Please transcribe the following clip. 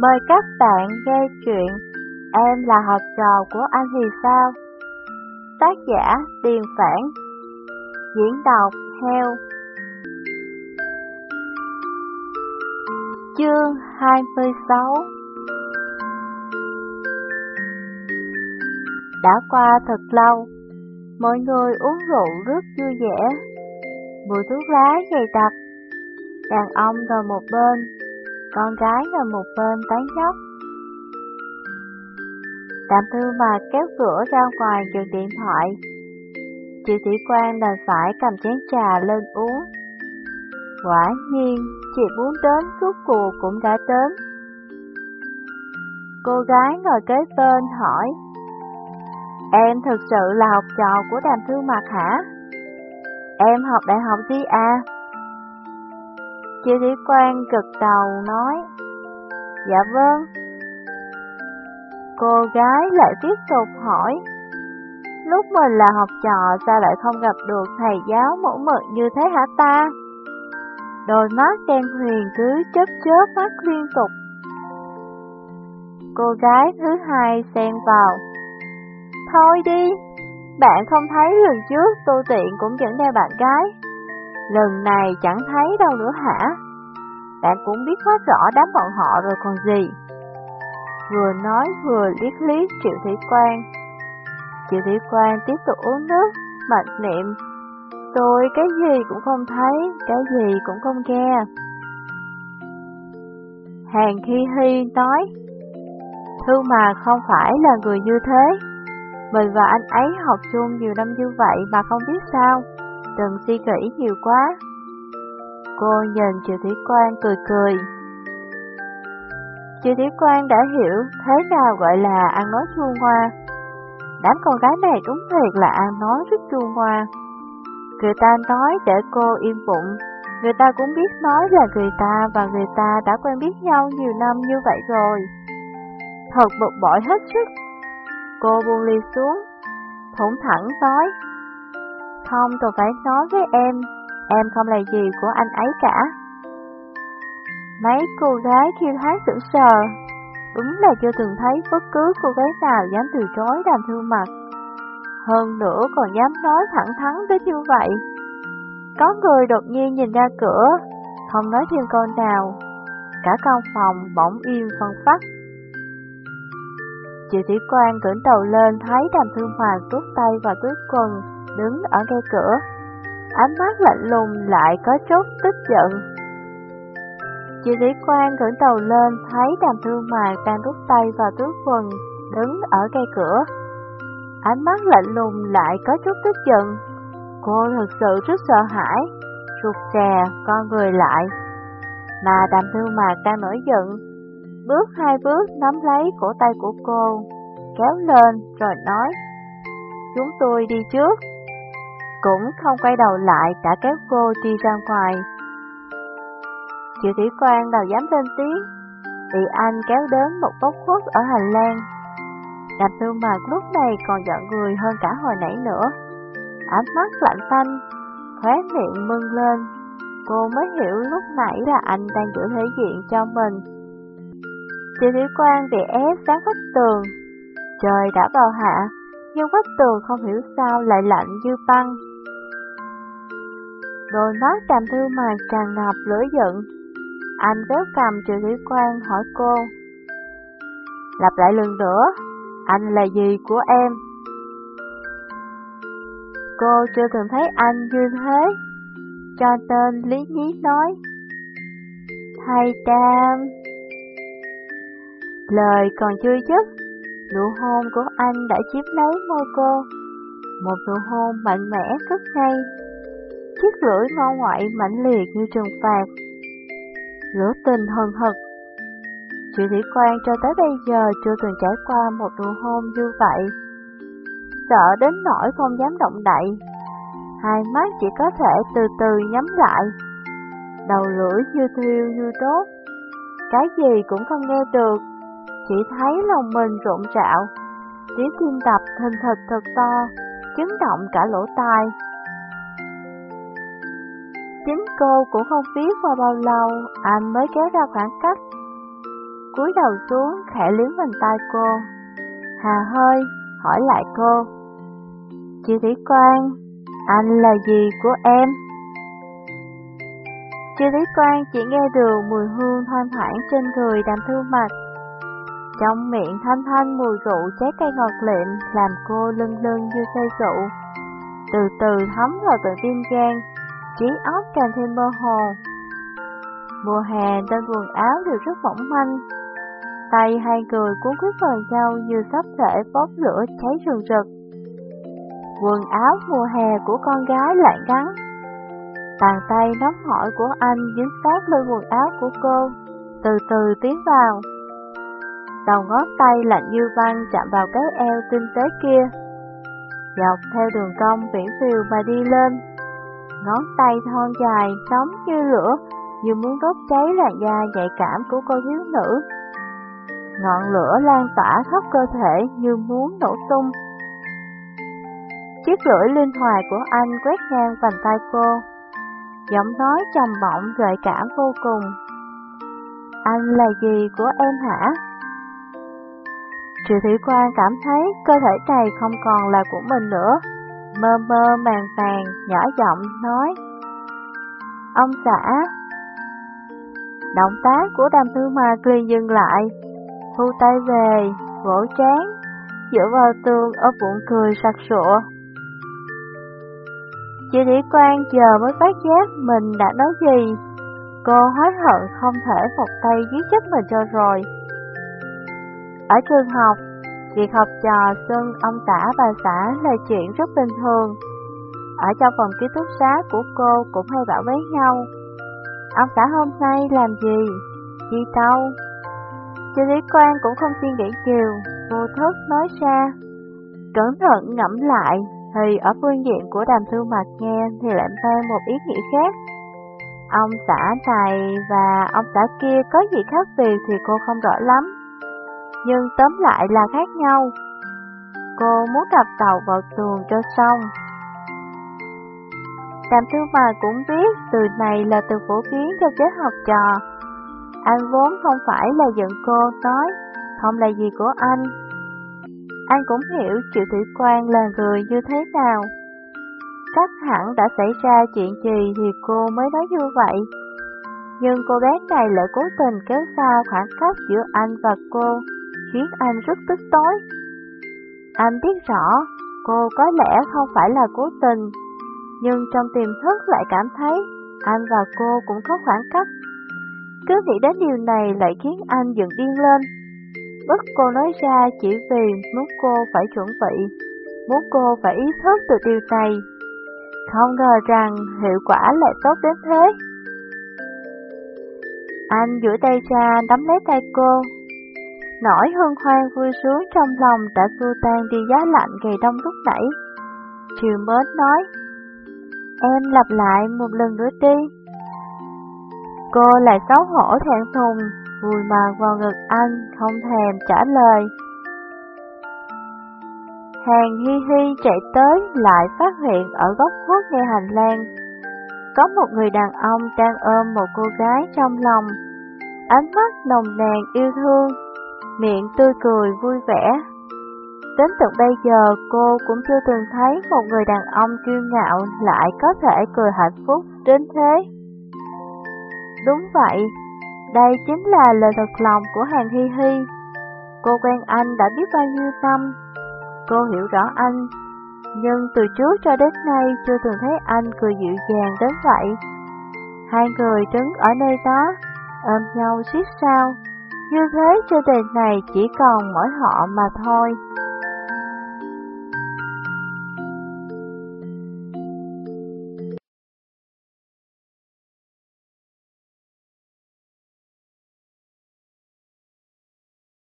Mời các bạn nghe chuyện Em là học trò của anh thì sao? Tác giả Điền Phản Diễn đọc Heo Chương 26 Đã qua thật lâu, mọi người uống rượu rất vui vẻ. Mùi thuốc lá dày đặc, đàn ông ngồi một bên, con gái ngồi một bên tán dốc. Đàm thư mà kéo cửa ra ngoài dùng điện thoại. Chị thủy quan đành phải cầm chén trà lên uống. Quả nhiên, chị muốn đến suốt cuộc cũng đã đến. Cô gái ngồi kế bên hỏi, Em thực sự là học trò của đàm thư mặt hả? Em học đại học gì à? Chị sĩ quan cực đầu nói, Dạ vâng. Cô gái lại tiếp tục hỏi, Lúc mình là học trò sao lại không gặp được thầy giáo mẫu mực như thế hả ta? Đôi mắt đen huyền cứ chớp chớp mắt liên tục. Cô gái thứ hai xen vào. Thôi đi, bạn không thấy lần trước tôi Tiện cũng dẫn theo bạn gái. Lần này chẳng thấy đâu nữa hả? Bạn cũng biết hết rõ đám bọn họ rồi còn gì. Vừa nói vừa liếc liếc Triệu Thủy Quan. Triệu Thủy Quan tiếp tục uống nước, mạnh niệm. Tôi cái gì cũng không thấy, cái gì cũng không nghe. Hàng Khi Hy nói, Thư mà không phải là người như thế. Mình và anh ấy học chung nhiều năm như vậy mà không biết sao, đừng suy nghĩ nhiều quá. Cô nhìn Triệu Thủy Quan cười cười. Triệu Thủy Quan đã hiểu thế nào gọi là ăn nói chua ngoa. Đám con gái này đúng thiệt là ăn nói rất chua ngoa. Người ta nói để cô im bụng, người ta cũng biết nói là người ta và người ta đã quen biết nhau nhiều năm như vậy rồi. Thật bực bội hết sức. Cô buông ly xuống, thủng thẳng nói, không tôi phải nói với em, em không là gì của anh ấy cả. Mấy cô gái khi thái sững sờ, đúng là chưa từng thấy bất cứ cô gái nào dám từ chối đàm thương mặt. Hơn nữa còn dám nói thẳng thắn đến như vậy. Có người đột nhiên nhìn ra cửa, không nói thêm câu nào. Cả căn phòng bỗng im phân phát. Chị thủy quan cưỡng đầu lên thấy đàm thương hoàng rút tay vào túi quần, đứng ở ngay cửa. Ánh mắt lạnh lùng lại có chút tức giận. Chị Lý Quang ngẩng đầu lên thấy đàm thương mạc đang rút tay vào túi quần, đứng ở ngay cửa. Ánh mắt lạnh lùng lại có chút tức giận. Cô thực sự rất sợ hãi, rụt rè, con người lại. Mà đàm thương mạc đang nổi giận, bước hai bước nắm lấy cổ tay của cô, kéo lên rồi nói, chúng tôi đi trước. Cũng không quay đầu lại đã kéo cô đi ra ngoài. Triệu thủy quan nào dám lên tiếng, bị anh kéo đến một góc khuất ở hành lang. Đàm tư mạc lúc này còn giận người hơn cả hồi nãy nữa. Ánh mắt lạnh tanh, khóe miệng mưng lên. Cô mới hiểu lúc nãy là anh đang giữ thể diện cho mình. Triệu thủy quan bị ép sáng vách tường. Trời đã vào hạ, nhưng vách tường không hiểu sao lại lạnh như băng. Đôi mắt đàm thư mạc tràn ngập lửa giận, anh véo cầm triệu thủy quan hỏi cô. Lặp lại lần nữa, anh là gì của em? Cô chưa từng thấy anh như thế, cho tên lý nhí nói. Thầy Tam Lời còn chưa dứt, nụ hôn của anh đã chiếm lấy môi cô. Một nụ hôn mạnh mẽ rất ngay. Chiếc lưỡi ngon ngoại mạnh liệt như trừng phạt lửa tình hừng hực. Chị Thủy Quan cho tới bây giờ chưa từng trải qua một nụ hôn như vậy. Sợ đến nỗi không dám động đậy, hai mắt chỉ có thể từ từ nhắm lại. Đầu lưỡi như thiêu như đốt, cái gì cũng không nghe được, chỉ thấy lòng mình rộn rạo, tiếng tim đập thình thịch thật to, chấn động cả lỗ tai. Chính cô cũng không biết qua bao lâu anh mới kéo ra khoảng cách. cúi đầu xuống khẽ liếm bàn tay cô. Hà hơi, hỏi lại cô. Chị Thủy Quang, anh là gì của em? Chị Thủy Quang chỉ nghe được mùi hương thoang thoảng trên người đàm thư mặt. Trong miệng thanh thanh mùi rượu trái cây ngọt lịm làm cô lưng lưng như say rượu. Từ từ thấm vào tận tim gan, trí óc càng thêm mơ hồ. Mùa hè trên quần áo đều rất mỏng manh. Tay hai người cuốn quýt vào nhau như sắp thể bóp lửa cháy rừng rực. Quần áo mùa hè của con gái lại ngắn. Bàn tay nóng hỏi của anh dính sát lên quần áo của cô, từ từ tiến vào. Đầu ngón tay lạnh như băng chạm vào cái eo tinh tế kia. Dọc theo đường cong viễn phiều mà đi lên. Ngón tay thon dài, nóng như lửa, như muốn đốt cháy làn da nhạy cảm của cô thiếu nữ. Ngọn lửa lan tỏa khắp cơ thể như muốn nổ tung. Chiếc lưỡi linh hoạt của anh quét ngang vành tay cô. Giọng nói trầm bọng gợi cảm vô cùng. Anh là gì của em hả? Triệu Thủy Quang cảm thấy cơ thể này không còn là của mình nữa. Mơ mơ màng màng, nhỏ giọng nói. Ông xã. Động tác của đàm thư mạc liền dừng lại. Thu tay về, vỗ chán dựa vào tường ở bụng cười sặc sụa. Chị Lý Quang giờ mới phát giác mình đã nói gì. Cô hối hận không thể một tay giết chết mình cho rồi. Ở trường học, việc học trò xưng ông xã bà xã là chuyện rất bình thường. Ở trong phòng ký túc xá của cô cũng hay bảo với nhau. Ông xã hôm nay làm gì? Đi đâu? Chú Lý Quang cũng không suy nghĩ nhiều, vô thức nói ra. Cẩn thận ngẫm lại, thì ở phương diện của đàm thư mặt nghe thì lại mang một ý nghĩa khác. Ông xã này và ông xã kia có gì khác biệt thì cô không rõ lắm nhưng tóm lại là khác nhau. Cô muốn đập tàu vào tường cho xong. Đàm Thư Mai cũng biết từ này là từ phổ biến cho giới học trò. Anh vốn không phải là giận cô nói, không là gì của anh. Anh cũng hiểu Triệu Thủy Quang là người như thế nào. Chắc hẳn đã xảy ra chuyện gì thì cô mới nói như vậy. Nhưng cô bé này lại cố tình kéo xa khoảng cách giữa anh và cô khiến anh rất tức tối. Anh biết rõ, cô có lẽ không phải là cố tình, nhưng trong tiềm thức lại cảm thấy anh và cô cũng có khoảng cách. Cứ nghĩ đến điều này lại khiến anh giận điên lên. Bất cô nói ra chỉ vì muốn cô phải chuẩn bị, muốn cô phải ý thức được điều này. Không ngờ rằng hiệu quả lại tốt đến thế. Anh duỗi tay ra nắm lấy tay cô, Nỗi hân hoan vui sướng trong lòng đã xua tan đi giá lạnh ngày đông lúc nãy. Triều mến nói, em lặp lại một lần nữa đi. Cô lại xấu hổ thẹn thùng, vùi mặt vào ngực anh, không thèm trả lời. Hàng Hi Hi chạy tới lại phát hiện ở góc khuất ngay hành lang. Có một người đàn ông đang ôm một cô gái trong lòng. Ánh mắt nồng nàn yêu thương miệng tươi cười vui vẻ. Đến tận bây giờ cô cũng chưa từng thấy một người đàn ông kiêu ngạo lại có thể cười hạnh phúc đến thế. Đúng vậy, đây chính là lời thật lòng của hàng Hi Hi. Cô quen anh đã biết bao nhiêu năm, cô hiểu rõ anh, nhưng từ trước cho đến nay chưa từng thấy anh cười dịu dàng đến vậy. Hai người đứng ở nơi đó, ôm nhau siết sao, như thế trên đời này chỉ còn mỗi họ mà thôi.